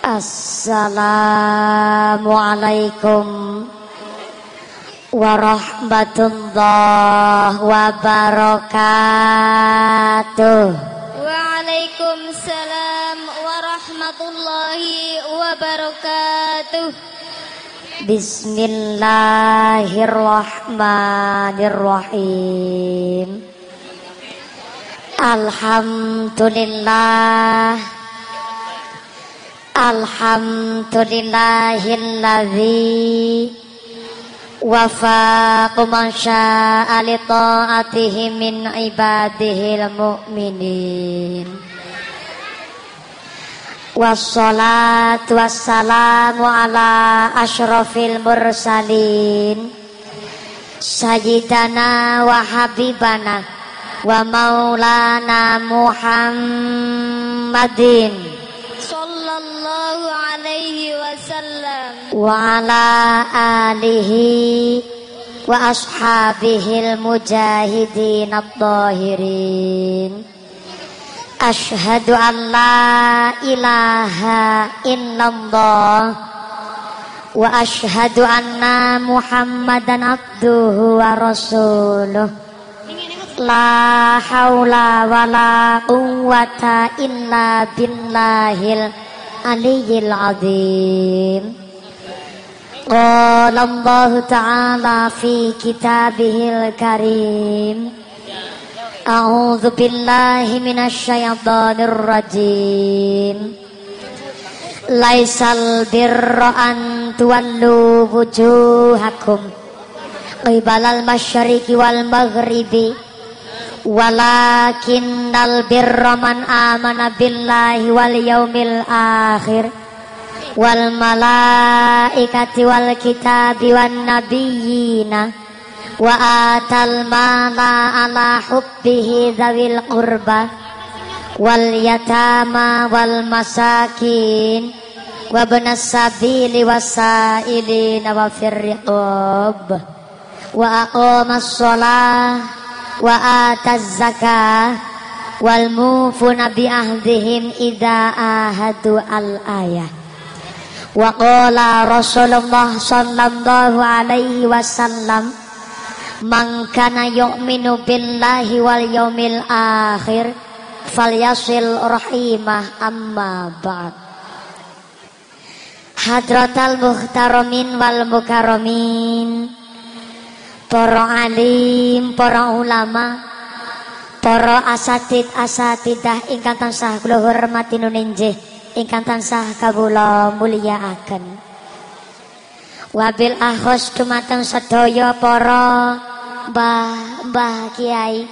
Assalamualaikum warahmatullahi wabarakatuh. Waalaikumsalam warahmatullahi wabarakatuh. Bismillahirrahmanirrahim. Alhamdulillah. Alhamdulillahilladzi wafaqa man syaa'a li ta'atihi min ibadihil mu'minin. Wassalatu wassalamu ala ashrafil mursalin. Sayyidana wa habibana wa maulana Muhammadin wasallam wa ala alihi wa ashabihil mujahidin at-tahirin Ashhadu an la ilaha illallah wa ashhadu anna Muhammadan abduhu wa rasuluh La haula wa la Allah Ta'ala fi kitabihil karim A'udzu billahi minasy syaithanir rajim Laisal birra an tuwallu wujuhakum qibalal masyriqi wal maghribi Walakinnal wal malaikati wal kitabi wan nabiyina wa atal mala ala hubbihi dzawil qurba wal yatama wal masakin wa benas sabili wasailina wa firriqab wa aqamas shalah wa ataz zakah wal mufuna bi ahdihim idza ahadu al ayah wa qala Rasulullah sallallahu alaihi wasallam man kana yu'minu billahi wal yaumil akhir falyasil rahimah amma ba'd hadratal muhtaramin wal mukarramin para alim, para ulama, para asatid asatidah ingkang tansah kula hormati nuninjih, ingkang tansah kawula mulyakaken. Wabil ahos dumateng sedaya para mbah-mbah kiai,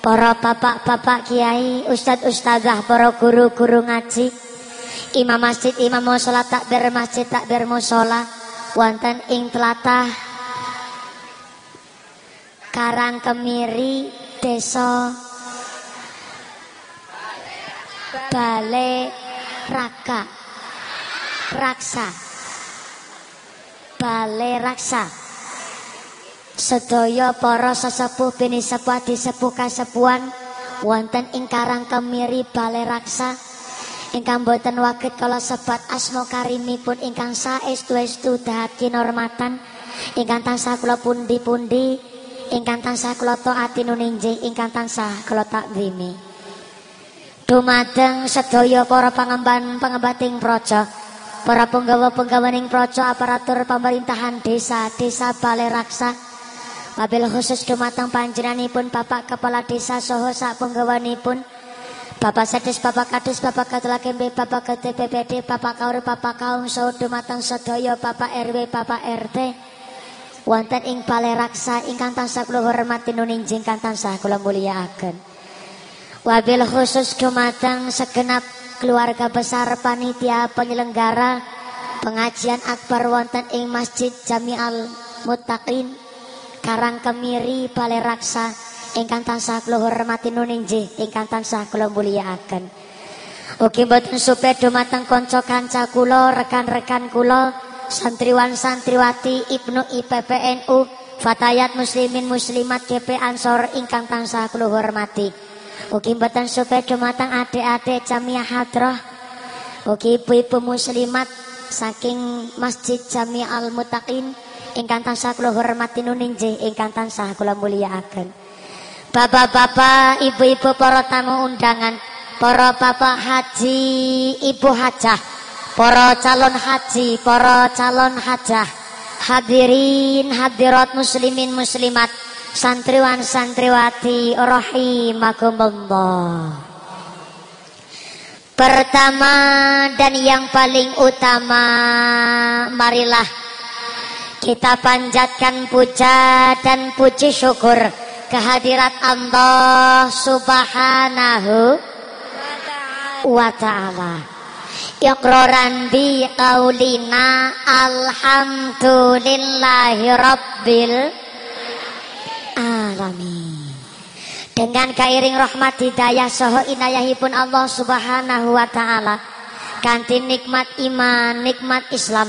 para bapak-bapak kiai, ustad-ustadzah, para guru-guru ngaji, imam masjid, imam musola takbir masjid, takbir musola, wonten ing telatah Karang Kemiri Desa Bale Raka Raksa Bale Raksa Sedaya para sesepuh bini sepuh disepuh kasepuan wonten ing Karang Kemiri Bale Raksa ingkang boten wakit kala sebat asma karimipun ingkang saestu-estu dahaki normatan ingkang tansah kula pundi-pundi ingkang tansah kula taati nuninjih ingkang tansah kula takzimi dumateng sedaya para pangemban pangembating praja. Para penggawa-penggawaning praja aparatur pemerintahan desa desa Balai Raksa wabil khusus dumateng panjenenganipun Bapak Kepala Desa saha sak penggawanipun. Bapak Sadis, Bapak Kadis, Bapak Ketua KMB, Bapak Ketua PPD, Bapak Kaur, Bapak Kaum, saha dumateng sedaya Bapak RW, Bapak RT, wonten ing balai raksa ingkang tansah kula hormati nuninjing kang tansah kula mulyakaken. Wabil khusus dumateng segenap keluarga besar panitia penyelenggara pengajian akbar wonten ing Masjid Jami'al Muttaqin Karang Kemiri Balai Raksa ingkang tansah kula hormati nuninjih ingkang tansah kula mulyakaken. Ugi mboten supe dumateng kanca kanca kula, rekan-rekan kula santriwan santriwati Ibnu IPPNU Fatayat muslimin muslimat GP Ansor ingkang tansah kula hormati. Ugi mboten supe dumateng adik-adik Jamiah Hadroh Oke ibu-ibu muslimat saking Masjid Jami Al Mutaqin ingkang tansah kula hormati nuninjih ingkang tansah kula mulyakaken. Bapak-bapak, ibu-ibu para tamu undangan, para bapak haji, ibu hajah, para calon haji, para calon hajah, hadirin hadirat muslimin muslimat, santriwan santriwati rahimakumullah. Pertama dan yang paling utama marilah kita panjatkan puja dan puji syukur kehadirat Allah Subhanahu wa taala. Iqraran bi qaulina alhamdulillahi rabbil alamin dengan kairing rahmat hidayah soho inayahipun Allah subhanahu wa ta'ala. Kanti nikmat iman nikmat Islam.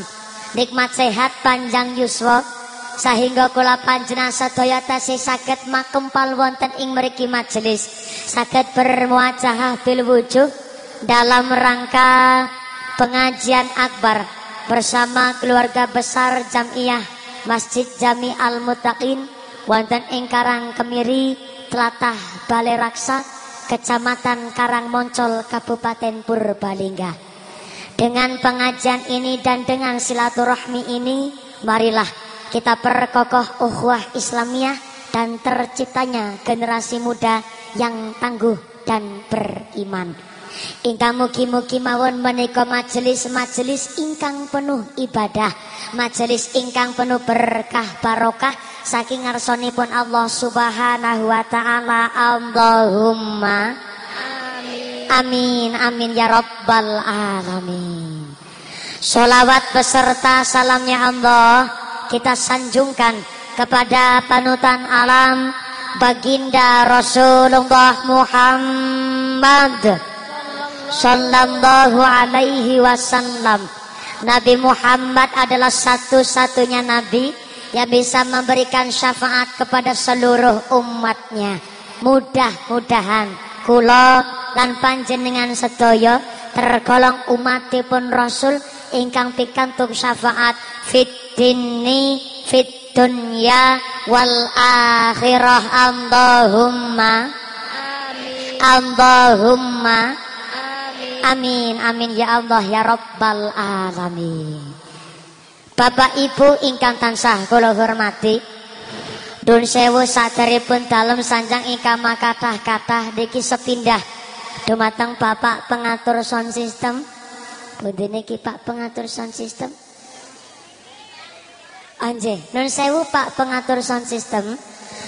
Nikmat sehat panjang yuswa. Sehingga kula panjenengan sedaya tasih saged makempal wonten ing mriki majelis. Saged bermuajahah bil wujuh dalam rangka pengajian akbar bersama keluarga besar Jamiah Masjid Jami Al Mutaqin wonten ing Karang Kemiri Tlatah Balai Raksa, Kecamatan Karangmoncol, Kabupaten Purbalingga. Dengan pengajian ini dan dengan silaturahmi ini, marilah kita perkokoh ukhuwah Islamiyah dan terciptanya generasi muda yang tangguh dan beriman. Ingkang mugi-mugi mawon menika majelis-majelis ingkang penuh ibadah, majelis ingkang penuh berkah barokah saking ngarsanipun Allah Subhanahu wa taala. Allahumma amin. Amin ya rabbal alamin. Salawat beserta salamnya Allah kita sanjungkan kepada panutan alam baginda Rasulullah Muhammad Sallallahu alaihi wasallam Nabi Muhammad adalah satu-satunya Nabi yang bisa memberikan syafaat kepada seluruh umatnya. Mudah-mudahan kula lan panjenengan sedaya tergolong umatipun Rasul ingkang pikantuk syafaat fit dini fit dunya wal akhirah Allahumma Allahumma Amin, amin ya Allah ya Rabbal alamin. Bapak Ibu ingkang tansah kula hormati. Dun sewu saderipun dalem sanjang ingkang makatah-katah niki sepindah dumateng Bapak pengatur sound system. Pundi niki Pak pengatur sound system? Anje, nun sewu Pak pengatur sound system.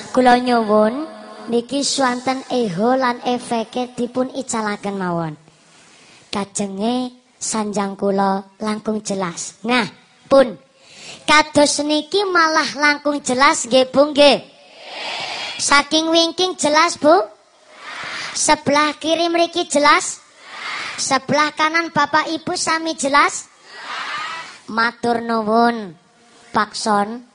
Kula nyuwun niki swanten eho lan efeke dipun icalaken mawon kajenge sanjang kula langkung jelas. Nah, pun kados niki malah langkung jelas nggih Bu nggih. Saking wingking jelas Bu. Sebelah kiri mriki jelas. Sebelah kanan Bapak Ibu sami jelas. Matur nuwun Pak Son.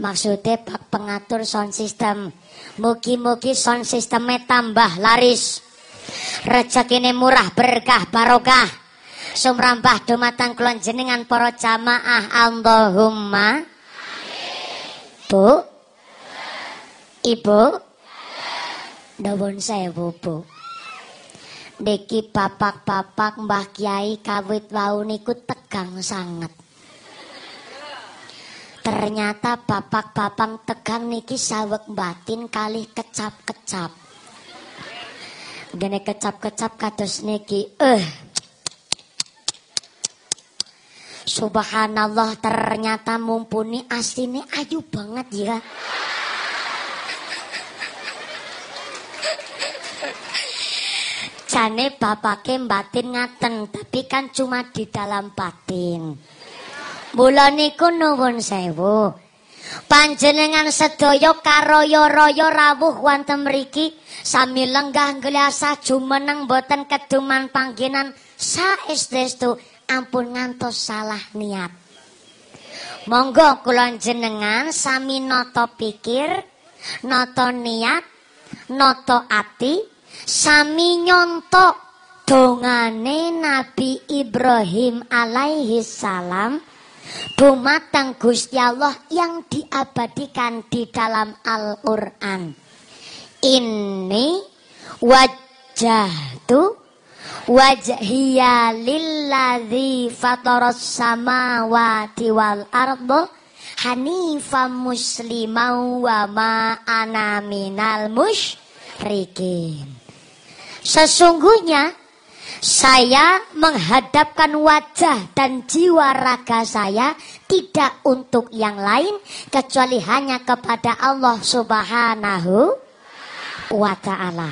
Maksudnya Pak pengatur sound system. Mugi-mugi sound systemnya tambah laris rezekine murah berkah barokah. Sumrambah dumateng kula jenengan para jamaah. Allahumma. Bu. Ibu. Nuwun sewu Bu Niki bapak-bapak Mbah Kiai kawit wau niku tegang sangat Ternyata bapak-bapak tegang niki sawek batin kali kecap-kecap Gene kecap-kecap kados niki. Eh. Subhanallah ternyata mumpuni aslinya ayu banget ya. Jane bapake batin ngaten, tapi kan cuma di dalam batin. Mula niku nuwun sewu. Panjenengan sedaya karoyo-royo rawuh wonten mriki sami lenggah gelasah jumeneng boten keduman panggenan saestu ampun ngantos salah niat. Monggo kula jenengan sami nata pikir, nata niat, nata ati, sami nyontok dongane Nabi Ibrahim alaihi salam dumateng Gusti Allah yang diabadikan di dalam Al-Qur'an. Ini wajjahtu wajhiya lilladzi fataras samawati wal ardo hanifam muslimau wa ma ana minal musyrikin. Sesungguhnya saya menghadapkan wajah dan jiwa raga saya tidak untuk yang lain kecuali hanya kepada Allah Subhanahu wa taala.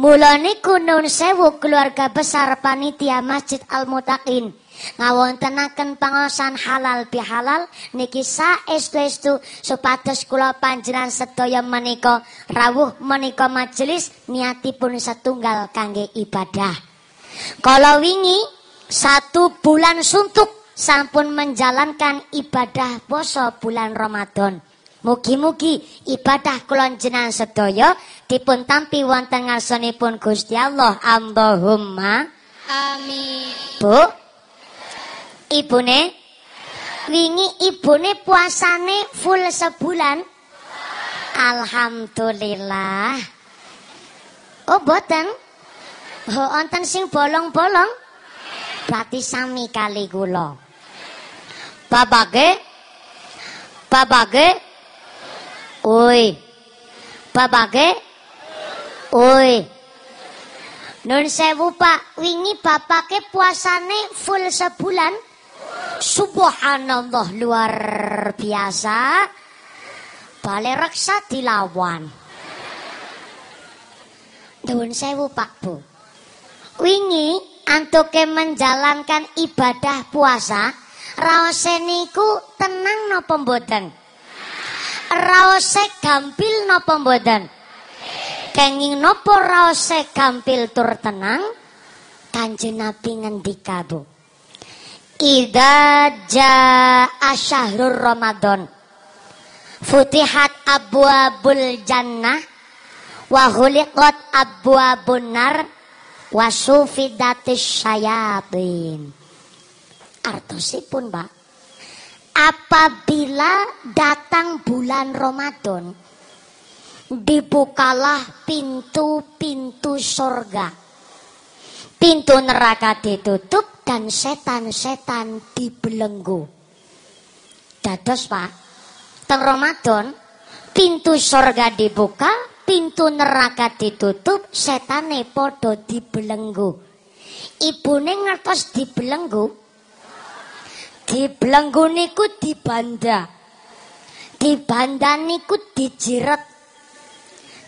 Mulane kunun sewu keluarga besar panitia Masjid Al Mutaqin ngawontenaken pangosan halal bihalal niki saestu-estu supados kula panjenengan sedaya menika rawuh menika majelis niatipun setunggal kangge ibadah. Kalau wingi satu bulan suntuk sampun menjalankan ibadah poso bulan Ramadan. Mugi-mugi ibadah kulon jenengan sedaya dipun tampi wonten ngarsanipun Gusti Allah. Allahumma amin. Bu, ibune wingi ibune puasane full sebulan. Alhamdulillah. Oh, boten. Oh, onten sing bolong-bolong. Berarti sami kali kula. Babage Babage Oi. Babage Oi. Nun sewu Pak, wingi bapake puasane full sebulan. Subhanallah luar biasa. Bale reksa dilawan. Nun sewu Pak Bu. Wingi antuke menjalankan ibadah puasa, raose niku tenang napa mboten? Raose gampil napa mboten? Kenging napa raose gampil tur tenang? Kanjeng Nabi ngendika Bu. Idza jaa syahrul Ramadan futihat abwabul jannah wa khuliqat abwabun nar wasufidatis syayatin. Artosipun, Pak. Apabila datang bulan Ramadan, dibukalah pintu-pintu sorga. Pintu neraka ditutup dan setan-setan dibelenggu. Dados, Pak. Teng Ramadan, pintu sorga dibuka, pintu neraka ditutup, setane podo dibelenggu. Ibune ngertos dibelenggu. Dibelenggu niku dibanda. Dibanda niku dijiret.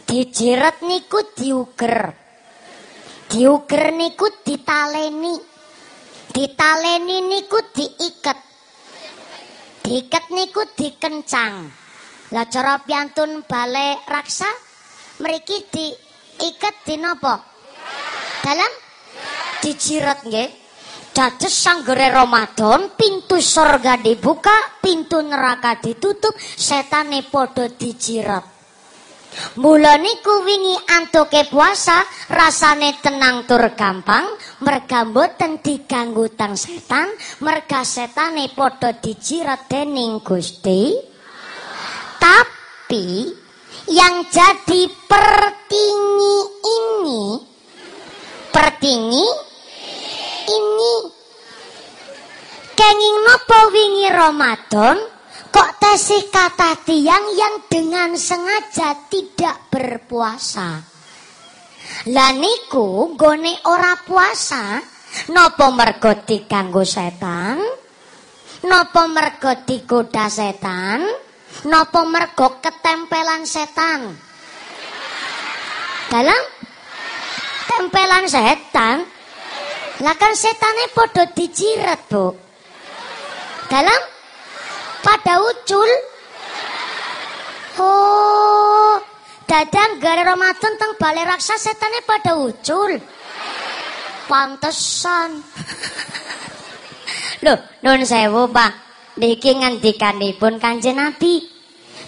Dijiret niku diuger. Diuger niku ditaleni. Ditaleni niku diiket. Diiket niku dikencang. Lah cara piantun bale raksa mriki diiket di napa? Dalam dijiret nggih. Dados sanggere Ramadan, pintu surga dibuka, pintu neraka ditutup, setane padha dijiret. Mula niku wingi antuke puasa, rasane tenang tur gampang, merga mboten diganggu tang setan, merga setane padha dijiret dening Gusti. Tapi yang jadi pertingi ini pertingi ini. Kenging nopo wingi Ramadan? Kok tesih kata tiang yang dengan sengaja tidak berpuasa? Laniku gone ora puasa. Nopo mergo diganggu setan? Nopo mergo digoda setan? Nopo mergo ketempelan setan? Dalam tempelan setan? Lah kan setane podo dijiret, Bu. Dalam pada ucul. Oh, dadang gara Ramadan teng balai raksa setane pada ucul. Pantesan. Loh, nun sewu, Pak. Niki ngendikanipun Kanjeng Nabi.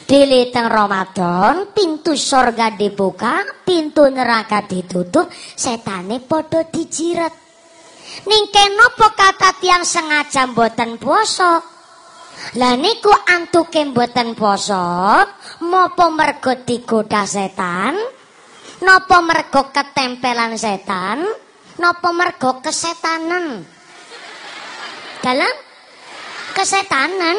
Dili teng Ramadan, pintu surga dibuka, pintu neraka ditutup, setane podo dijiret. Ning kenapa kata tiang sengaja mboten poso? Lah niku antuke mboten poso, mopo mergo digoda setan? Napa mergo ketempelan setan? Napa mergo kesetanan? Dalam kesetanan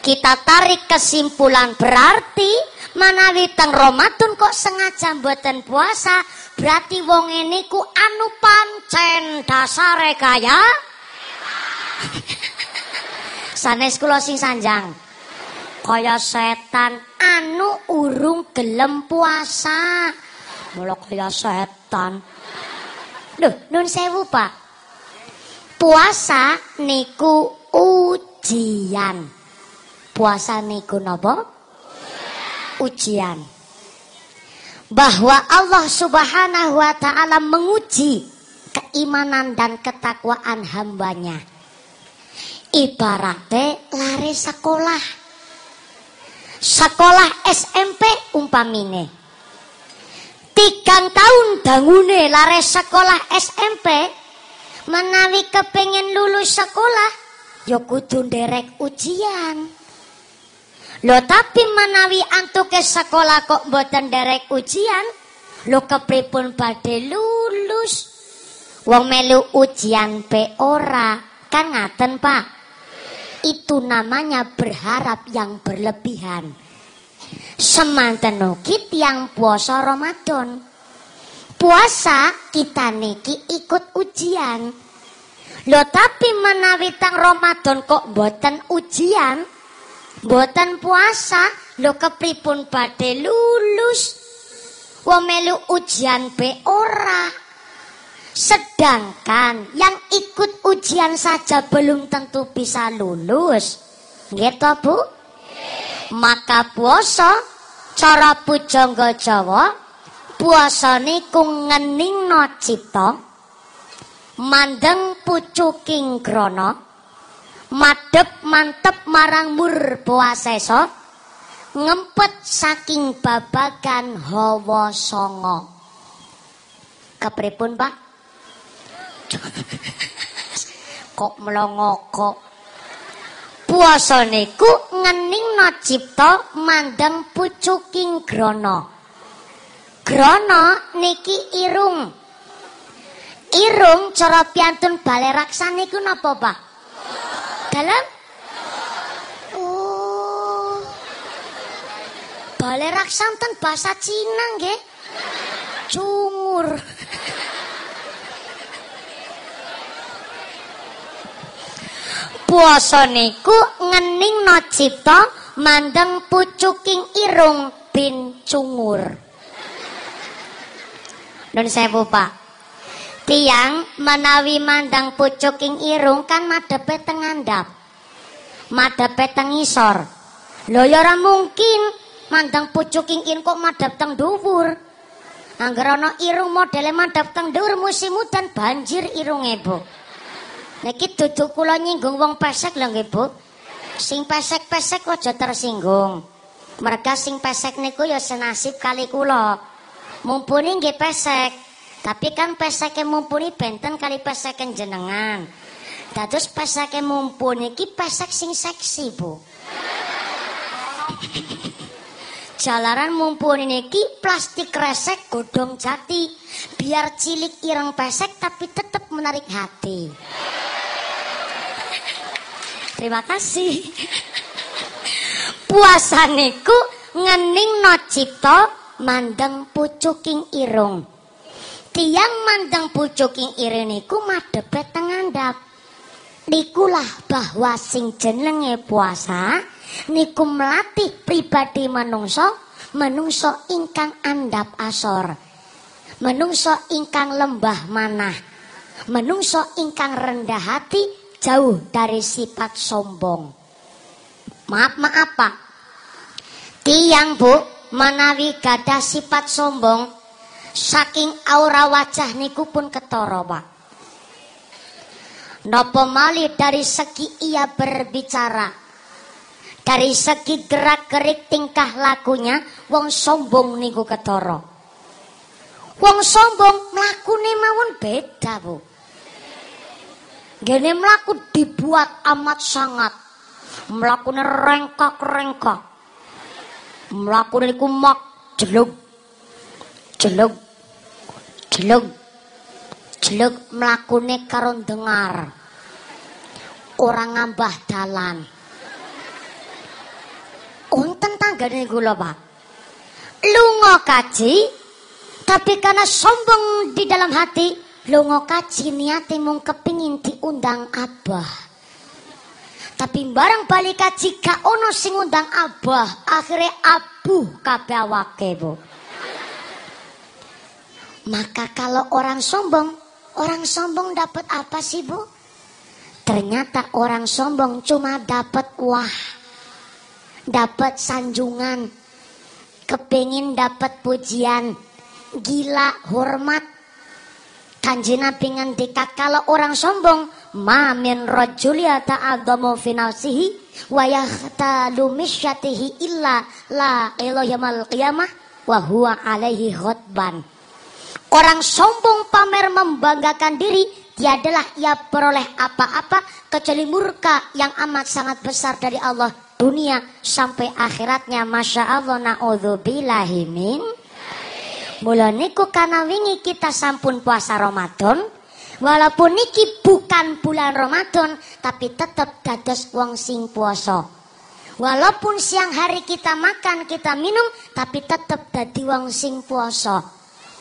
kita tarik kesimpulan berarti manawi teng Ramadan kok sengaja mboten puasa, berarti wong ini ku anu pancen dasare kaya. Sanes kula sing sanjang. Kaya setan anu urung gelem puasa. Mula kaya setan. Duh, nun sewu, Pak. Puasa niku ujian. Puasa niku napa? Ujian. Bahwa Allah Subhanahu wa taala menguji keimanan dan ketakwaan hambanya. Ibaratnya lari sekolah. Sekolah SMP umpamine. Tigang tahun dangune lari sekolah SMP. Menawi kepengen lulus sekolah, ya kudu ujian. Lo tapi menawi antuke sekolah kok mboten derek ujian, lo kepripun badhe lulus. Wong melu ujian pe ora, kan ngaten Pak. Itu namanya berharap yang berlebihan. Semanten ugi yang puasa Ramadan. Puasa kita niki ikut ujian. Lo tapi menawi tang Ramadan kok mboten ujian, Boten puasa lo kepripun badhe lulus. Wong melu ujian be ora. Sedangkan yang ikut ujian saja belum tentu bisa lulus. Gitu Bu? Maka puasa cara pujangga Jawa puasa niku ngeningno cipta mandeng pucuking grana madep mantep marang mur puaseso ngempet saking babagan hawa songo kepripun pak? Kok melongo kok? Puasa niku ngening cipta mandang pucuking grono grono niki irung. Irung cara piantun balai raksa niku napa pak dalam? Oh. Balai raksanten bahasa Cina nggih. Cungur. Puasa niku ngeningno cipta mandeng pucuking irung bin cungur. Nun sewu Pak. Tiang menawi mandang pucuking irung kan madepe tengandap. Madepe tengisor. Lho ya ora mungkin mandang pucuking irung kok madhep teng dhuwur. Angger ana irung modele madhep teng dhuwur musim udan banjir irunge, Bu. Niki dudu kula nyinggung wong pesek lho nggih, Bu. Sing pesek-pesek aja tersinggung. Mereka sing pesek niku ya senasib kali kula. Mumpuni nggih pesek. Tapi kan peseke mumpuni benten kali peseke jenengan. Dados peseke mumpuni ki pesek sing seksi, Bu. Jalaran mumpuni niki plastik resek godong jati. Biar cilik ireng pesek tapi tetap menarik hati. Terima kasih. Puasa niku ngening no cipto mandeng pucuking irung. Tiang mandang pucuking ireniku madhepe tengandap. Nikulah bahwa sing jenenge puasa niku melatih pribadi menungso, menungso ingkang andap asor. Menungso ingkang lembah manah. Menungso ingkang rendah hati jauh dari sifat sombong. Maaf maaf Pak. Tiang Bu menawi gada sifat sombong Saking aura wajah niku pun ketara, Pak. Nopo mali dari segi ia berbicara. Dari segi gerak-gerik tingkah lakunya, wong sombong niku ketara. Wong sombong mlakune mawon beda, Bu. Gene mlaku dibuat amat sangat. Mlakune rengkak-rengkak. Mlakune niku mak jelug. Jelug. Jelug. Jelug mlakune karo dengar. Orang ngambah dalan. Unten tanggane kula, Pak. Lunga kaji, tapi karena sombong di dalam hati, lunga kaji niate mung kepingin diundang abah. Tapi barang balik kaji gak ono sing undang abah, akhirnya abu kabeh awake, Bu. Maka kalau orang sombong, orang sombong dapat apa sih, Bu? Ternyata orang sombong cuma dapat wah dapat sanjungan, kepingin dapat pujian, gila hormat. Kanji Nabi ngendikat kalau orang sombong, ma min rajuli ta'adhamu fi nafsihi wa yahtalu illa la ilaha qiyamah wa huwa alaihi ghadban. Orang sombong pamer membanggakan diri, tiadalah ia peroleh apa-apa kecuali murka yang amat sangat besar dari Allah. Dunia sampai akhiratnya Masya Allah na'udzubillahi min. Mula niku karena wingi kita sampun puasa Ramadan. Walaupun niki bukan bulan Ramadan Tapi tetap dados wong sing puasa. Walaupun siang hari kita makan, kita minum Tapi tetap dadi wong sing puasa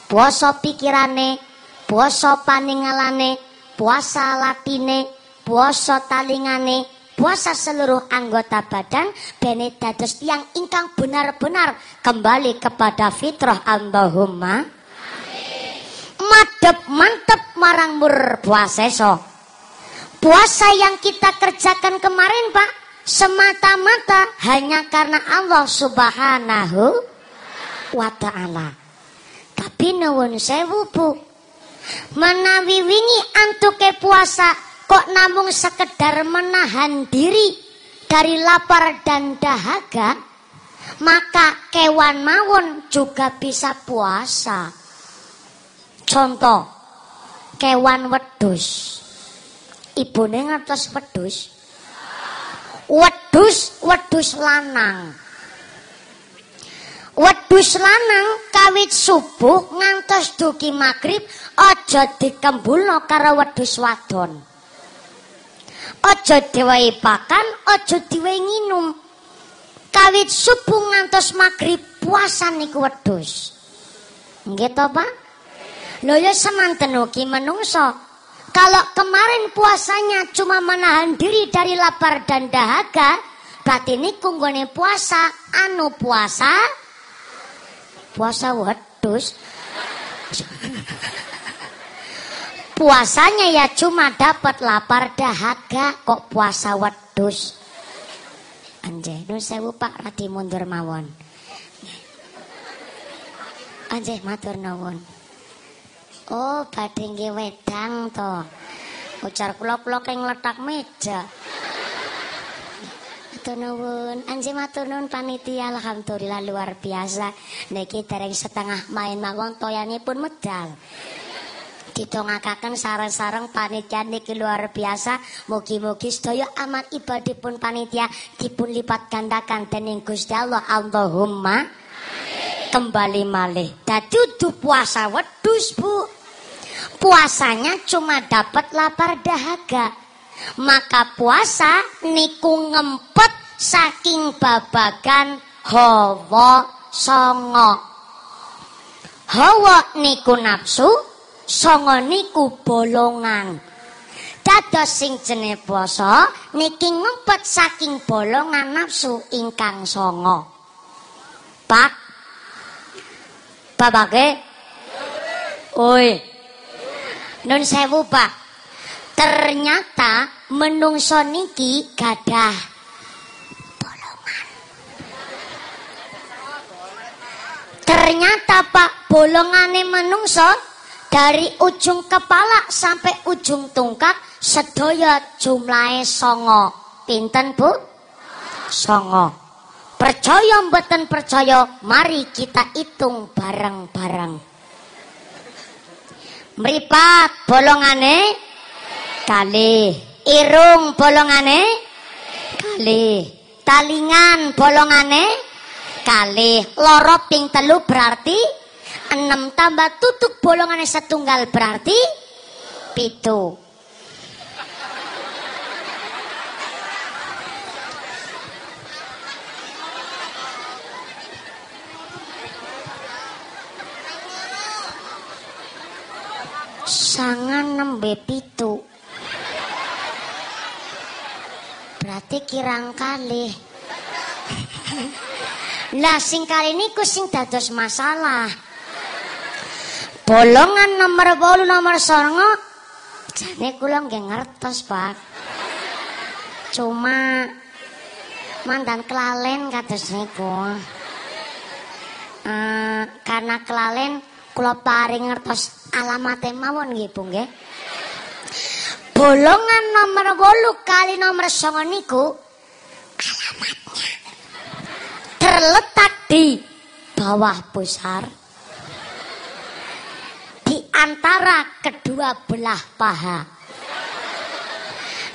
Puasa pikirane Puasa paningalane Puasa latine Puasa talingane puasa seluruh anggota badan bene yang ingkang benar-benar kembali kepada fitrah Allahumma. Madep mantep marang mur puasa so puasa yang kita kerjakan kemarin Pak semata-mata hanya karena Allah subhanahu wa ta'ala tapi nuwun sewu bu menawi wingi antuke puasa kok namun sekedar menahan diri dari lapar dan dahaga, maka kewan mawon juga bisa puasa. Contoh, kewan wedus. Ibune ngertos wedus. Wedus, wedus lanang. Wedus lanang kawit subuh ngantos duki maghrib aja dikembulno karo wedus wadon. Ojo diwehi pakan, ojo diwehi nginum. Kawit subuh ngantos maghrib puasa niku wedhus. Nggih to, Pak? Lho ya semanten ugi menungso. Kalau kemarin puasanya cuma menahan diri dari lapar dan dahaga, berarti niku nggone puasa anu puasa puasa wedhus. puasanya ya cuma dapat lapar dahaga kok puasa wedus anjay nun sewu pak rati mundur mawon. Anjay matur nuwun. Oh badhe wedang to. Ujar kula kula keng letak meja Matur nuwun, anjing matur nuwun panitia alhamdulillah luar biasa. Niki dereng setengah main mawon pun medal didongakaken sareng-sareng panitia niki luar biasa. Mugi-mugi sedaya amat ibadipun panitia dipun lipat gandakan dening Gusti Allah. Allahumma kembali malih. Dadi puasa wedus, Bu. Puasanya cuma dapat lapar dahaga. Maka puasa niku ngempet saking babagan hawa songo. Hawa niku nafsu, songo niku bolongan. Dados sing jenenge poso niki ngempet saking bolongan nafsu ingkang songo. Pak. Babake. Oi. Nun sewu, Pak. Ternyata menungso niki gadah bolongan. Ternyata Pak bolongane menungso dari ujung kepala sampai ujung tungkak sedaya jumlahe songo. Pinten, Bu? songo. Percaya mboten percaya, mari kita hitung bareng-bareng. Meripat bolongane kali, irung bolongane? Kali, talingan bolongane? Kali, loro ping telu berarti? Enam tambah tutup bolongane setunggal berarti? Pitu. sangan nembe pitu berarti kirang kali. Lah sing kali ini sing dados masalah. Bolongan nomor bolu nomor songo jane kula nggih ngertos Pak. Cuma mandan kelalen kados niku. Uh, karena kelalen kula paring ngertos Alamatnya mawon nggih Bu nggih. Bolongan nomor 8 kali nomor 9 niku terletak di bawah pusar di antara kedua belah paha.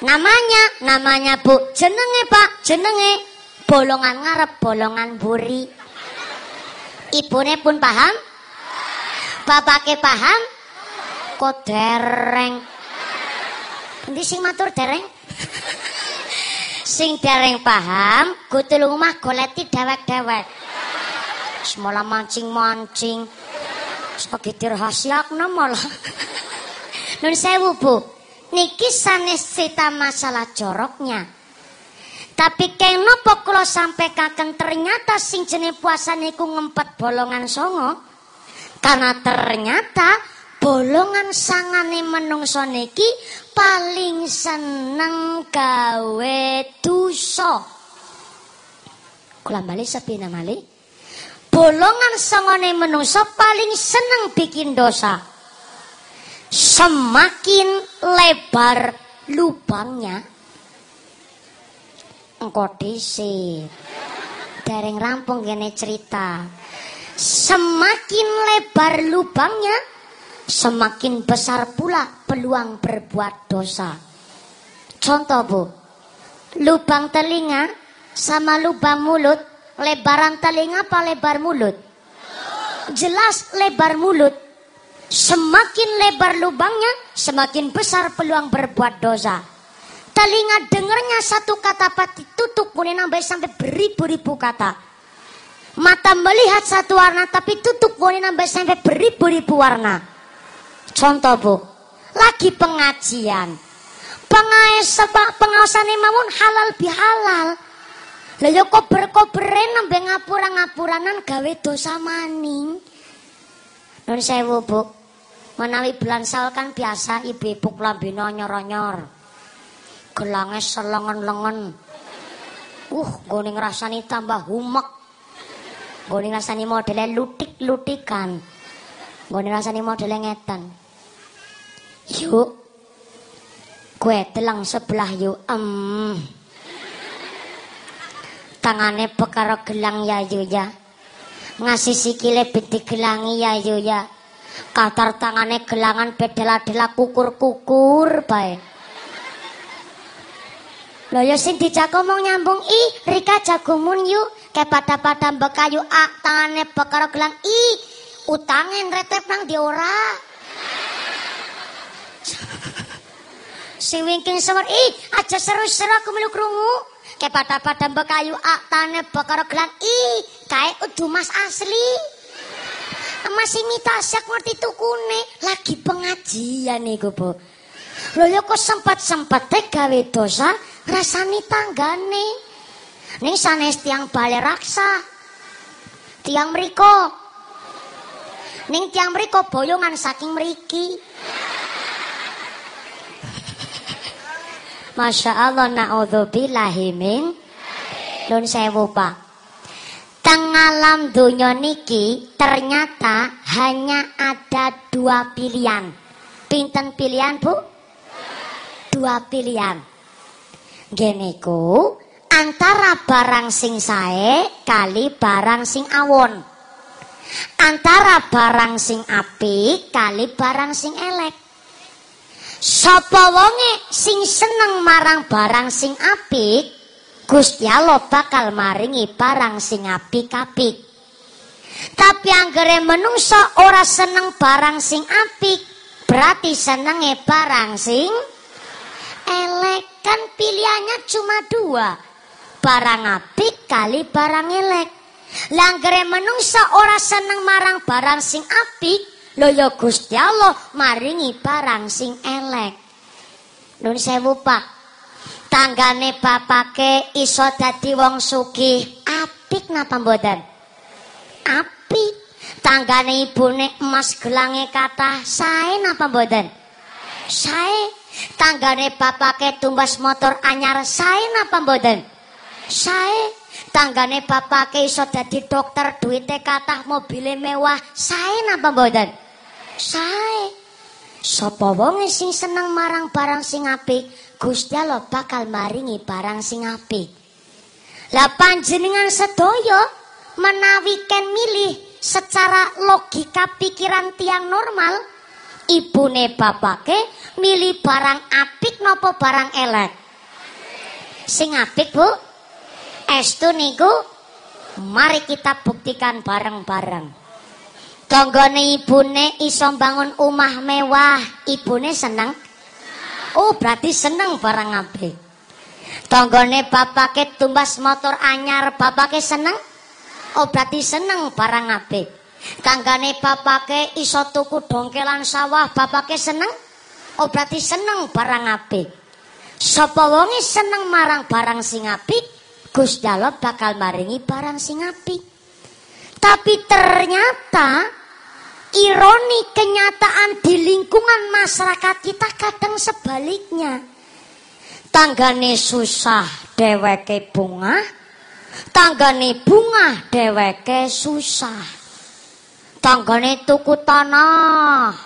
Namanya, namanya Bu, jenenge Pak, jenenge bolongan ngarep, bolongan buri. Ibune pun paham? Bapake paham? Kok dereng? Endi sing matur dereng? sing dereng paham, kudu omah goleti dewek-dewek. Semula mancing-mancing. Sebagai dirahasiakna malah. Nun sewu, Bu. Niki sanes cerita masalah joroknya. Tapi keng nopo kula sampai kakek ternyata sing jenis puasa niku ngempet bolongan songo. Karena ternyata bolongan sangane menungso niki paling seneng gawe dosa. Kula bali sepina mali. Bolongan sangane menungso paling seneng bikin dosa. Semakin lebar lubangnya, engkau disir. Dereng rampung gini cerita. Semakin lebar lubangnya, semakin besar pula peluang berbuat dosa. Contoh bu, lubang telinga sama lubang mulut, lebaran telinga apa lebar mulut? Jelas lebar mulut. Semakin lebar lubangnya, semakin besar peluang berbuat dosa. Telinga dengernya satu kata pati tutup, boleh nambah sampai beribu-ribu kata. Mata melihat satu warna tapi tutup boleh nambah sampai beribu-ribu warna. Contoh bu, lagi pengajian. Pengaes sebab pengawasan mawon halal bihalal. Lah yo kober-koberen nembe ngapura-ngapuranan gawe dosa maning. Nun sewu bu. Menawi blansal kan biasa ibu-ibu lambene nyor-nyor. Gelange selengen-lengen. Uh, gone ngrasani tambah humek. Gone ngrasani modele lutik-lutikan. Gone ngrasani modele ngeten. Yuk. Gue telang sebelah yuk. Um. Tangannya pekara gelang ya yuk ya. Ngasih sikile binti gelangi ya yuk ya. Katar tangannya gelangan bedela-dela kukur-kukur baik. Loh ya sing dijak ngomong nyambung ih Rika jagomun yuk kayak pada-pada bekayu a tangane bekaro gelang i utangin retep nang di ora sing wingking sewer i aja seru-seru aku melu krungu kayak pada-pada bekayu a tangane bekaro gelang i kayak udah mas asli masih mitasak ngerti tukune lagi pengajian nih gue bu Lho ya kok sempat-sempat gawe dosa rasani tanggane. Ning sanes tiang bale raksa. Tiang mriko. Ning tiang mriko boyongan saking mriki. Masya Allah na'udzubillahi min Lun sewu pak Tengalam dunia niki ternyata hanya ada dua pilihan. Pinten pilihan bu? Dua pilihan. Geniku antara barang sing sae kali barang sing awon. Antara barang sing apik kali barang sing elek. Sapa wonge sing seneng marang barang sing apik, Gusti Allah bakal maringi barang sing apik-apik. Tapi anggere menungso ora seneng barang sing apik, berarti senenge barang sing elek. Kan pilihannya cuma dua. Barang apik kali barang elek. Langgere menungso ora seneng marang barang sing apik, lho ya Gusti Allah maringi barang sing elek. Nun sewu Pak. Tanggane bapake iso dadi wong sugih, apik napa mboten? Apik. Tanggane ibune emas gelange kathah, sae napa mboten? Sae. Tanggane bapake tumbas motor anyar sae napa mboten? Sae. Tanggane bapake iso dadi dokter, duwite kathah, mobile mewah, sae napa mboten? Sae. Sapa wong sing seneng marang barang sing apik, Gusti Allah bakal maringi barang sing apik. Lah panjenengan sedaya menawi ken milih secara logika pikiran tiang normal, ibune bapake milih barang apik nopo barang elek? Sing apik, Bu. Estu niku mari kita buktikan bareng-bareng. Tanggane ibune iso bangun omah mewah, ibune seneng. Oh, berarti seneng barang apik. Tanggane bapake tumbas motor anyar, bapake seneng. Oh, berarti seneng barang apik. Tanggane bapake iso tuku dongkelan sawah, bapake seneng. Oh, berarti seneng barang apik. Sapa wonge seneng marang barang sing apik, Gusti Allah bakal maringi barang sing apik. Tapi ternyata ironi kenyataan di lingkungan masyarakat kita kadang sebaliknya. Tanggane susah dheweke bunga, tanggane bunga dheweke susah. Tanggane tuku tanah,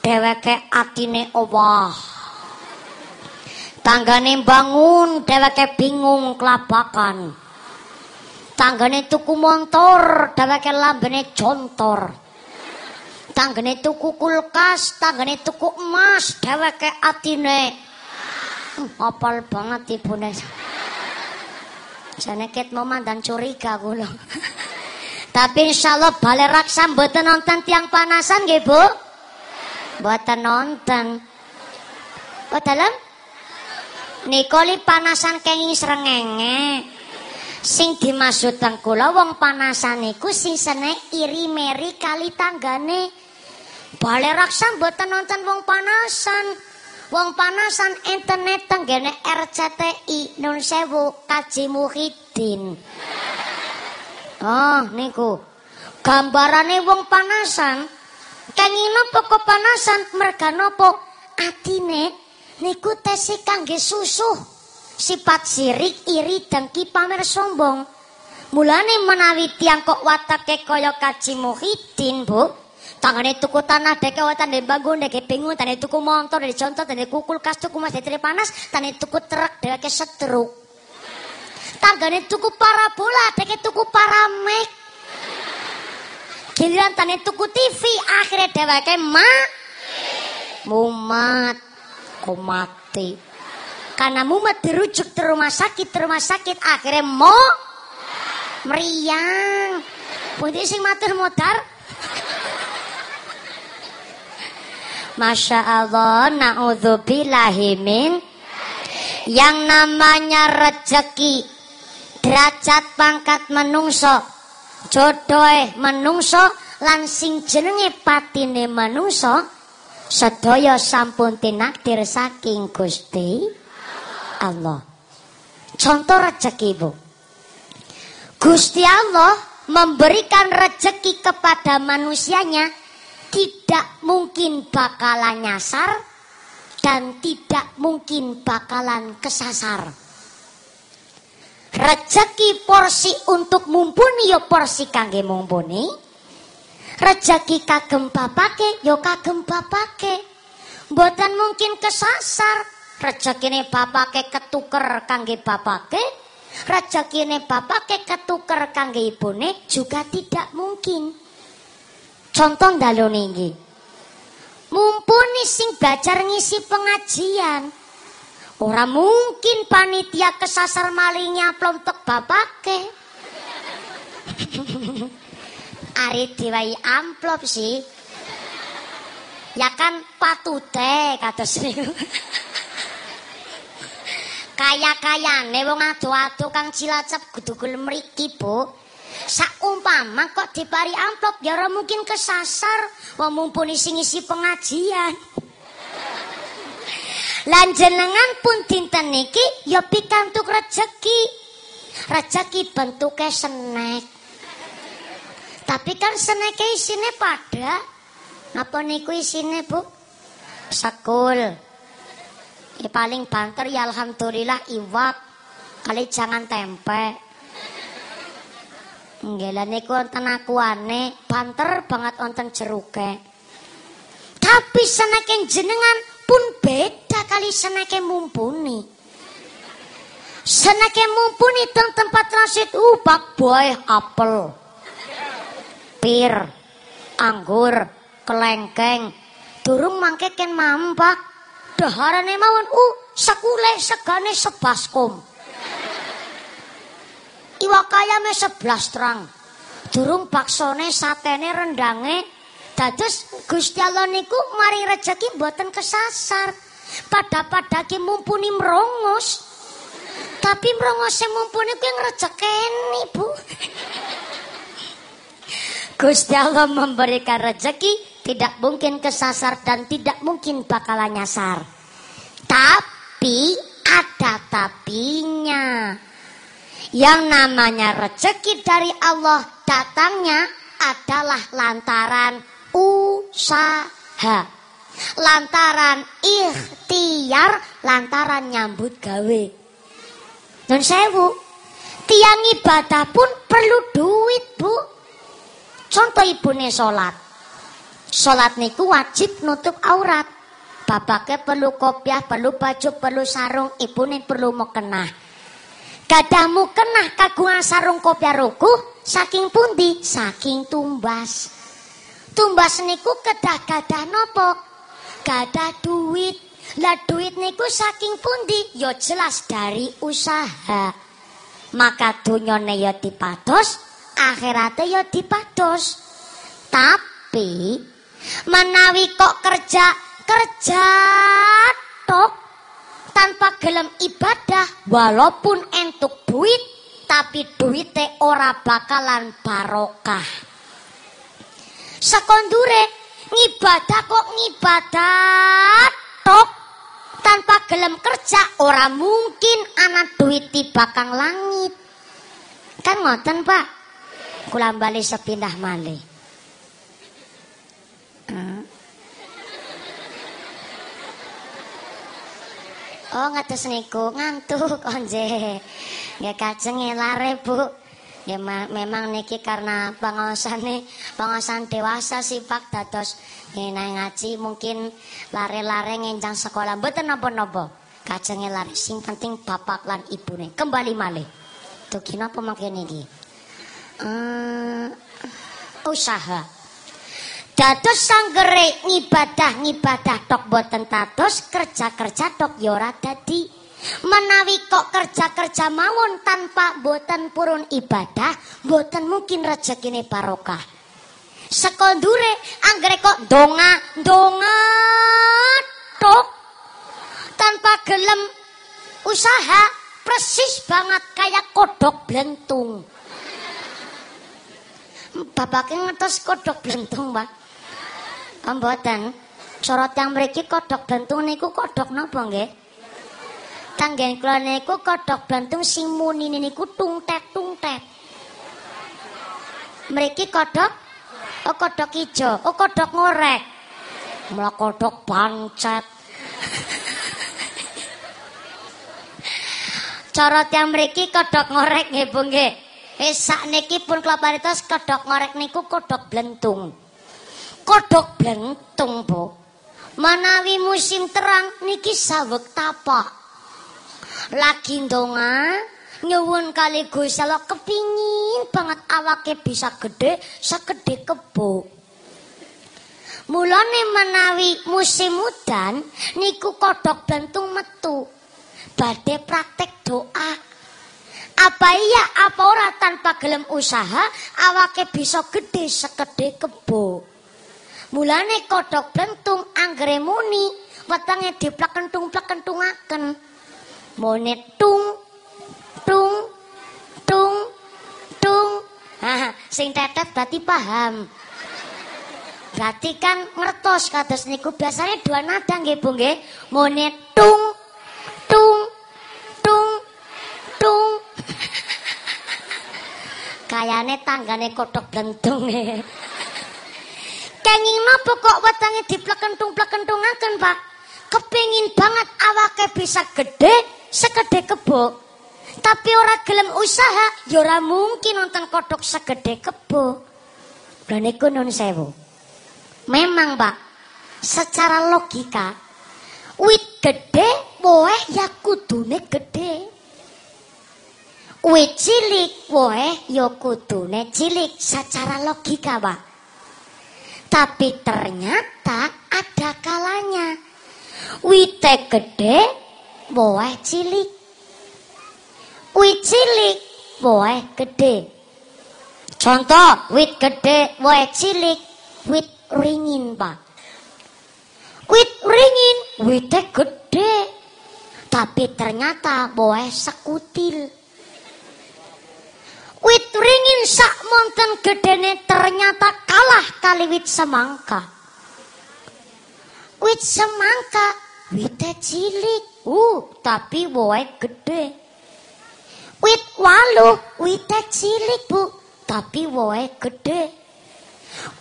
dheweke atine owah. Tanggane bangun dheweke bingung kelabakan. Tanggane tuku motor, dheweke lambene jontor. Tanggane tuku kulkas, tanggane tuku emas, dheweke atine. Apal banget ibune. Jane ket mau mandan curiga kula. Tapi insyaallah bale raksa mboten nonton tiang panasan nggih, Bu? Mboten nonton. Boten? Nikoli panasan kenging srengenge. Sing dimaksud teng kula wong panasan niku sing seneng iri meri kali tanggane. Bale raksa mboten nonton wong panasan. Wong panasan internet tenggene RCTI Nun Sewu Kaji Muhyiddin. Oh, niku. Gambarane wong panasan. Kenging napa kok panasan merga napa atine niku tesi kangge susuh. Sifat sirik, iri, dengki, pamer sombong. Mulane menawi tiang kok watake kaya Kaji Muhyiddin, Bu. Tangane tuku tanah deke watan de bangun deke bingung tane tuku motor de contoh tane kukul kas tuku mas de panas tane tuku truk deke setruk. Tanggane tuku parabola deke tuku paramek. Giliran tane tuku TV akhirnya dheweke ma mumat mati. Karena mumat dirujuk ke rumah sakit, ke rumah sakit akhirnya mo meriang. Putih sing matur modar Masya Allah, na'udzubillahimin. Yang namanya rejeki, derajat pangkat menungso, jodoh menungso, lansing jenenge patine menungso, sedaya sampun tinakdir saking Gusti Allah. Contoh rezeki Bu. Gusti Allah memberikan rezeki kepada manusianya tidak mungkin bakalan nyasar dan tidak mungkin bakalan kesasar. Rezeki porsi untuk mumpuni yo ya porsi kangge mumpuni. Rezeki kagem bapake yo ya kagem bapake. Mboten mungkin kesasar. Rezekine bapake ketuker kangge bapake, rezekine bapake ketuker kangge ibune juga tidak mungkin. Contoh dalune iki. Mumpuni sing belajar ngisi pengajian. Ora mungkin panitia kesasar malingnya plontok bapake. Ari diwai amplop sih. Ya kan patute kados niku. Kaya-kayane wong ado-ado kang Cilacap kudu mriki, Bu. Saumpama kok dipari amplop ya ora mungkin kesasar wong mumpuni sing isi pengajian. Lan jenengan pun dinten niki ya pikantuk rejeki. Rejeki bentuke senek. Tapi kan seneke isine pada. Napa niku isine, Bu? Sekul. Ya paling banter ya alhamdulillah iwak kali jangan tempe. Nggih lha niku wonten akuane banter banget wonten jeruke. Tapi seneke jenengan pun beda kali seneke mumpuni. Seneke mumpuni teng tempat transit ubak uh, buah apel. Pir, anggur, kelengkeng, durung mangke ken mampak daharane mawon uh sekule segane sebaskom. Iwak ayame sebelas terang. Durung baksone satene rendange dados Gusti Allah niku maring rejeki mboten kesasar. Pada-padake mumpuni merongos. Tapi merongose mumpuni kuwi ngrejekeni, Bu. Gusti Allah memberikan rezeki tidak mungkin kesasar dan tidak mungkin bakalan nyasar. Tapi ada tapinya. Yang namanya rezeki dari Allah datangnya adalah lantaran usaha. Lantaran ikhtiar, lantaran nyambut gawe. Dan sewu, tiang ibadah pun perlu duit, Bu. Contoh ibune sholat. Sholat niku wajib nutup aurat. Bapaknya perlu kopiah, perlu baju, perlu sarung, ibune perlu mau kena. Gadahmu kena kagungan sarung kopiah ruku, saking pundi, saking tumbas. Tumbas niku kedah-gadah nopo? Gadah duit. Lah duit niku saking pundi? Ya jelas dari usaha. Maka dunyone yo ya dipados, akhiratnya yo ya dipados. Tapi Menawi kok kerja kerja tok tanpa gelem ibadah walaupun entuk duit tapi duite ora bakalan barokah. Sekondure ngibadah kok ngibadah tok tanpa gelem kerja ora mungkin anak duit di bakang langit. Kan ngoten, Pak? Kula bali sepindah malih. Oh ngatus niku ngantuk onje. Nggih kajeng lare Bu. Ya memang niki karena nih pengawasan dewasa sih Pak dados nang ngaji mungkin lare-lare ngenjang sekolah mboten napa-napa. Kajeng lare sing penting bapak lan ibune. Kembali malih. Tuh kinapa mangke niki? Uh, usaha. Dados sanggere ngibadah-ngibadah tok boten tatos, kerja-kerja tok ya ora dadi. Menawi kok kerja-kerja mawon tanpa boten purun ibadah, boten mungkin rezekine barokah. Sekondure anggere kok donga, donga tok tanpa gelem usaha persis banget kayak kodok blentung. Bapaknya ngetos kodok blentung, Pak. Mboten. Sorot yang mriki kodhok bentung niku kodhok napa nggih? Tanggen kula niku kodhok bentung sing muni niku tungtek-tungtek. Mriki kodhok oh kodhok ijo, oh kodhok ngorek. Mula kodhok pancet. Cara yang mriki kodhok ngorek nggih Bu nggih. Eh sakniki pun kula paritos kodhok ngorek niku kodhok blentung kodok blentung, Bu. Manawi musim terang niki saweg tapak. Lagi ndonga nyuwun kali Gusti Allah kepingin banget awake bisa gede segede kebo. Mulane menawi musim udan niku kodok bentung metu. Badhe praktek doa. Apa iya apa ora tanpa gelem usaha awake bisa gede segede kebo. Mulane kodok bentung anggere muni wetange diplekentung-plekentungaken. Mone tung tung tung tung. Hah, sing tetet berarti paham. Berarti kan ngertos kados niku biasanya dua nada nggih Bu nggih. Mone tung tung tung tung. Kayane tanggane kodok bentung. Kenging napa kok wetange diplekentung-plekentungaken, Pak? Kepingin banget awake bisa gede segede kebo. Tapi ora gelem usaha, ya mungkin nonton kodok segede kebo. Lah niku nun sewu. Memang, Pak, secara logika wit gede woe ya kudune gede. Wit cilik woe ya kudune cilik secara logika, Pak. Tapi ternyata ada kalanya. Wite gede, boeh cilik. Wit cilik, boeh gede. Contoh, wit gede, boeh cilik. Wit ringin, Pak. Wit ringin, wite gede. Tapi ternyata boeh sekutil. Wit ringin sak monten gedene ternyata kalah kali wit semangka. Wit semangka wite cilik, uh tapi woe gede. Wit walu wite cilik bu, tapi woe gede.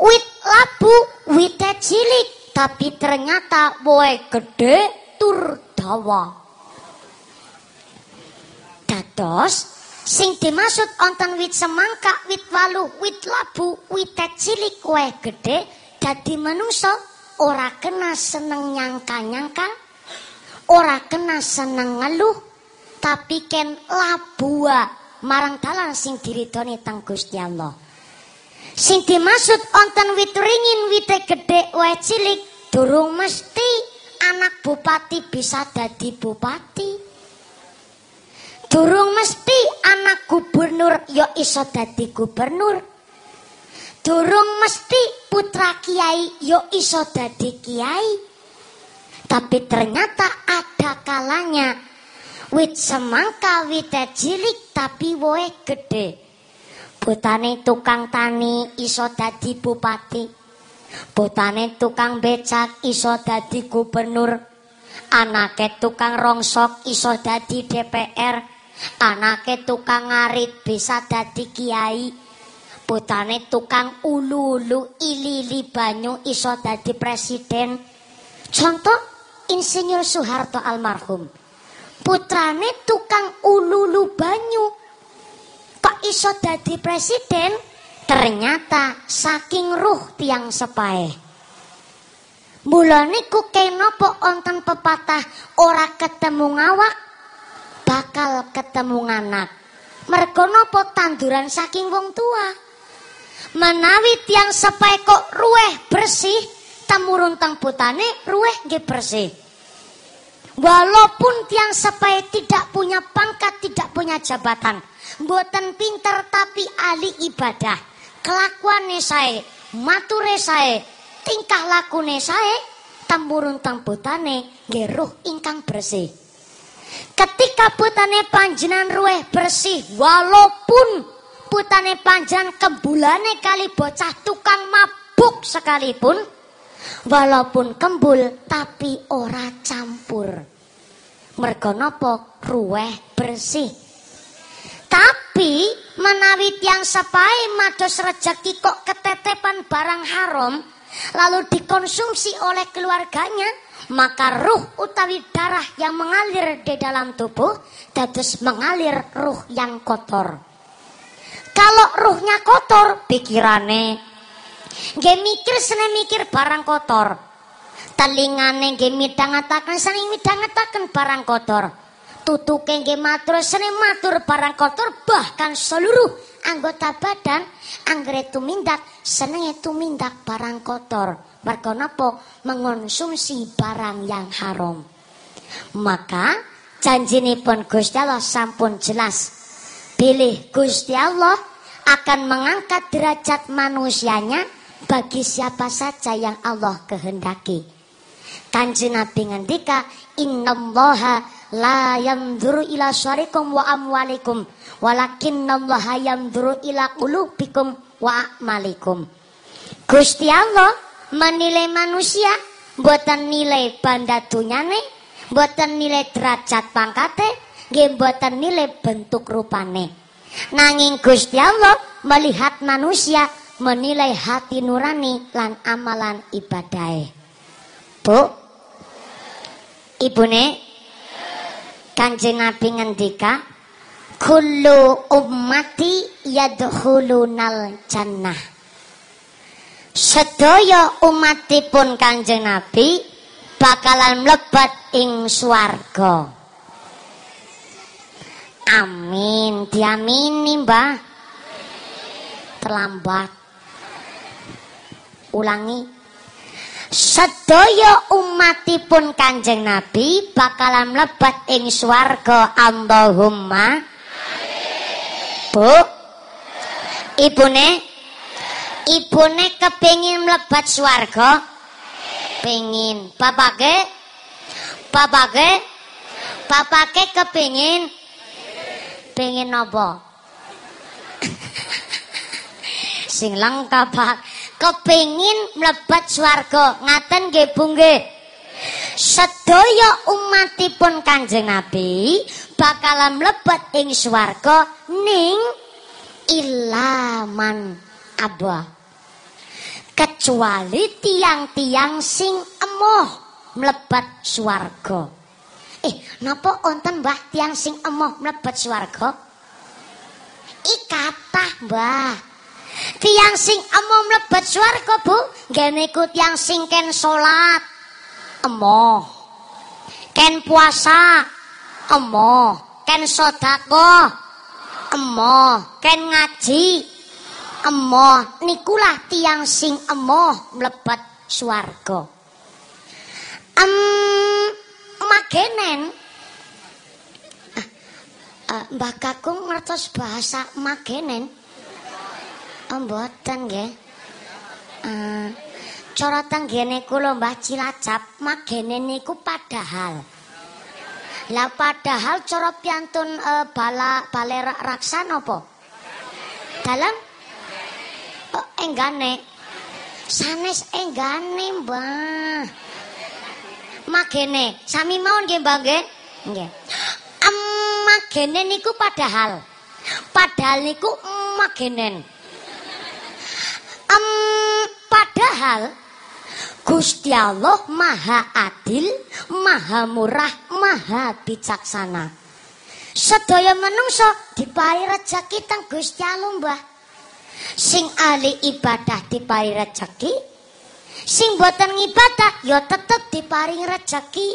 Wit labu wite cilik, tapi ternyata woe gede tur dawa. Dados Sing dimaksud onten wit semangka, wit walu, wit labu, wit cilik kue gede, dadi manusa ora kena seneng nyangka-nyangka, ora kena seneng ngeluh, tapi ken labua marang dalan sing diridoni teng Gusti Allah. Sing dimaksud onten wit ringin, wit gede, wae cilik, durung mesti anak bupati bisa dadi bupati. Durung mesti anak gubernur ya iso dadi gubernur. Durung mesti putra kiai ya iso dadi kiai. Tapi ternyata ada kalanya wit semangka wit cilik tapi woe gede. Botane tukang tani iso dadi bupati. Botane tukang becak iso dadi gubernur. Anake tukang rongsok iso dadi DPR. Anake tukang ngarit bisa dadi kiai. Putane tukang ulu-ulu ilili banyu iso dadi presiden. Contoh Insinyur Soeharto almarhum. Putrane tukang ulu-ulu banyu. Kok iso dadi presiden? Ternyata saking ruh tiang sepae. Mulane ku kenapa onten pepatah ora ketemu ngawak bakal ketemu anak. Mergo napa tanduran saking wong tua. Menawi tiang sepae kok ruweh bersih, temurun teng putane ruweh nggih bersih. Walaupun tiang sepae tidak punya pangkat, tidak punya jabatan, mboten pinter tapi ahli ibadah, kelakuane sae, mature sae, tingkah lakune sae, temurun teng putane nggih ingkang bersih. Ketika putane panjenan ruweh bersih walaupun putane panjan kembulane kali bocah tukang mabuk sekalipun walaupun kembul tapi ora campur. Mergo napa ruweh bersih. Tapi menawi tiang sepai mados rejeki kok ketetepan barang haram lalu dikonsumsi oleh keluarganya maka ruh utawi darah yang mengalir di dalam tubuh dados mengalir ruh yang kotor. Kalau ruhnya kotor, pikirane nggih mikir sene mikir barang kotor. telingane nggih midhangetaken sering midhangetaken barang kotor tutuke nggih matur matur barang kotor bahkan seluruh anggota badan anggere tumindak senenge tumindak barang kotor mergo napa mengonsumsi barang yang haram maka janjinipun Gusti Allah sampun jelas pilih Gusti Allah akan mengangkat derajat manusianya bagi siapa saja yang Allah kehendaki. Kanjeng Nabi ngendika, "Innallaha la yanzuru ila syarikum wa amwalikum, walakinnallaha yanzuru ila qulubikum wa amalikum." Gusti Allah menilai manusia buatan nilai banda dunyane, buatan nilai derajat pangkate, nggih buatan nilai bentuk rupane. Nanging Gusti Allah melihat manusia menilai hati nurani lan amalan ibadah. Bu, ibune Kanjeng Nabi ngendika, "Kullu ummati yadkhulunal jannah." Sedaya umatipun Kanjeng Nabi bakalan mlebat ing swarga. Amin, diamini mbah. Terlambat. Ulangi. Sedaya umatipun Kanjeng Nabi bakalan mlebat ing swarga Allahumma. Bu. Ibune Ibune kepengin mlebat swarga? Pengin. Bapake? Bapake? Bapake kepengin pengen nopo sing lengkap Pak kepengin mlebat swarga ngaten nggih Bu nggih sedaya umatipun Kanjeng Nabi bakalan mlebat ing swarga ning ilaman abah kecuali tiang-tiang sing emoh mlebat swarga Eh, napa wonten Mbah tiang sing emoh mlebet swarga? Ikatah, Mbah. Tiang sing emoh mlebet swarga, Bu, ngene iku tiang sing ken salat. Emoh. Ken puasa. Emoh. Ken sedekah. Emoh. Ken ngaji. Emoh. Nikulah tiang sing emoh mlebet swarga. Um, magenen. Uh, Mbah Kakung ngertos bahasa magenen? Oh, mboten nggih. Uh, cara tenggene kula Mbah Cilacap, magenen niku padahal. Lah padahal cara piantun uh, bala bale raksa napa? Dalam enggane. Sanes enggane, Mbah magene. Sami mawon nggih, Mbak nggih? Nggih. Magene niku padahal. Padahal niku magenen. Um, padahal Gusti Allah Maha Adil, Maha Murah, Maha Bijaksana. Sedaya menungso dipahi rejeki teng Gusti Allah, Mbah. Sing ahli ibadah dipahi rejeki, Sing boten ngibadah ya tetep diparingi rezeki.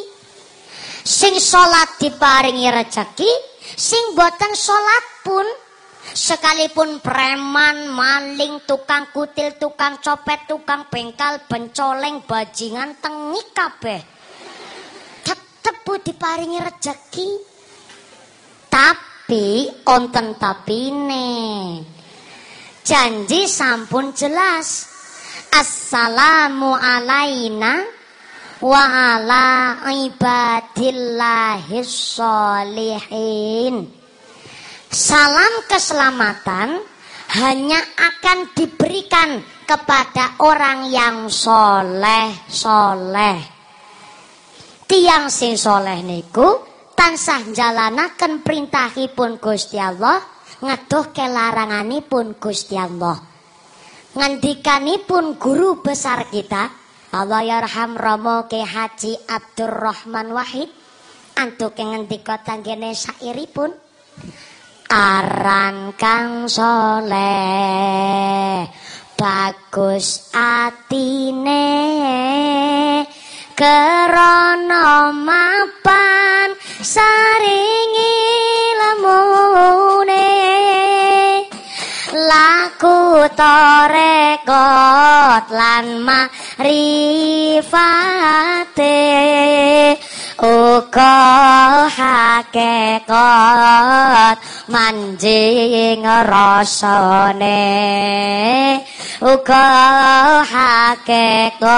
Sing salat diparingi rezeki, sing boten salat pun sekalipun preman, maling, tukang kutil, tukang copet, tukang bengkal, bencoleng, bajingan tengi kabeh. Tetep diparingi rezeki. Tapi onten tapine. Janji sampun jelas. Assalamu alaina wa ala ibadillahis sholihin. Salam keselamatan hanya akan diberikan kepada orang yang soleh-soleh. Tiang sing soleh niku tansah jalanaken perintahipun Gusti Allah, ngeduh kelaranganipun Gusti Allah. Ngendikanipun guru besar kita Allah yarham Romo ke Haji Abdurrahman Wahid antuk ngendika tanggene sairipun aran kang soleh bagus atine Kerono mapan saringi lemune Laku torekot lan marifate Uga hakekat manjing rasane. Uga hakekat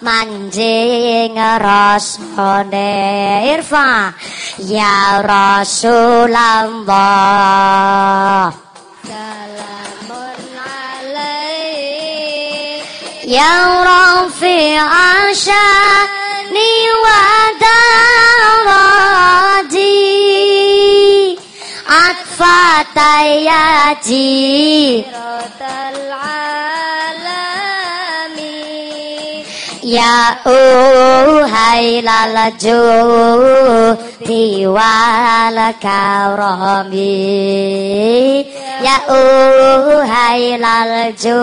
manjing rasane. Irfa ya rasulullah سلام عليك يا رفيع شاني ودرجي عطفت يدي رد العالم ya uhai lalaju tiwal karami ya uhai lalaju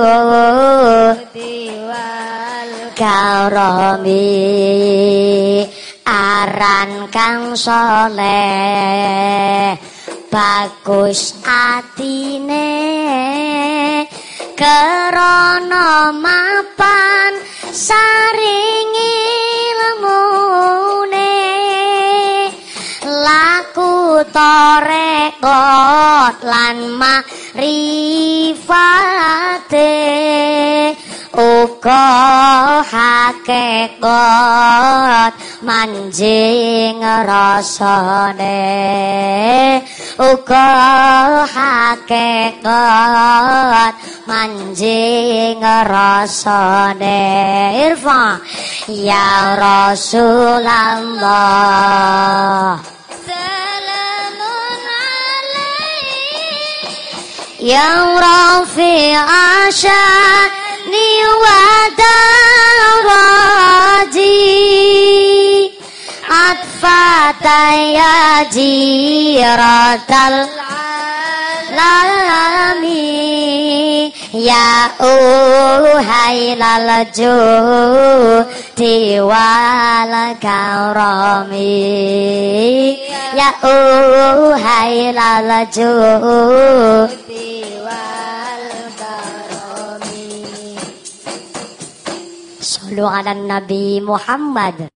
tiwal karami aran kang soleh bagus atine. Kerana mapan saringi lemune. Laku torekot lan marifate uga hakekat manjing rasane uga hakekat manjing rasane irfa ya rasulullah. Salamun alaih yang ابني ودا راجي. عطفة يا جيرة العالم يا أوه أهيل الجود والكرم. يا أوه أهيل الجود Sallu ala Nabi Muhammad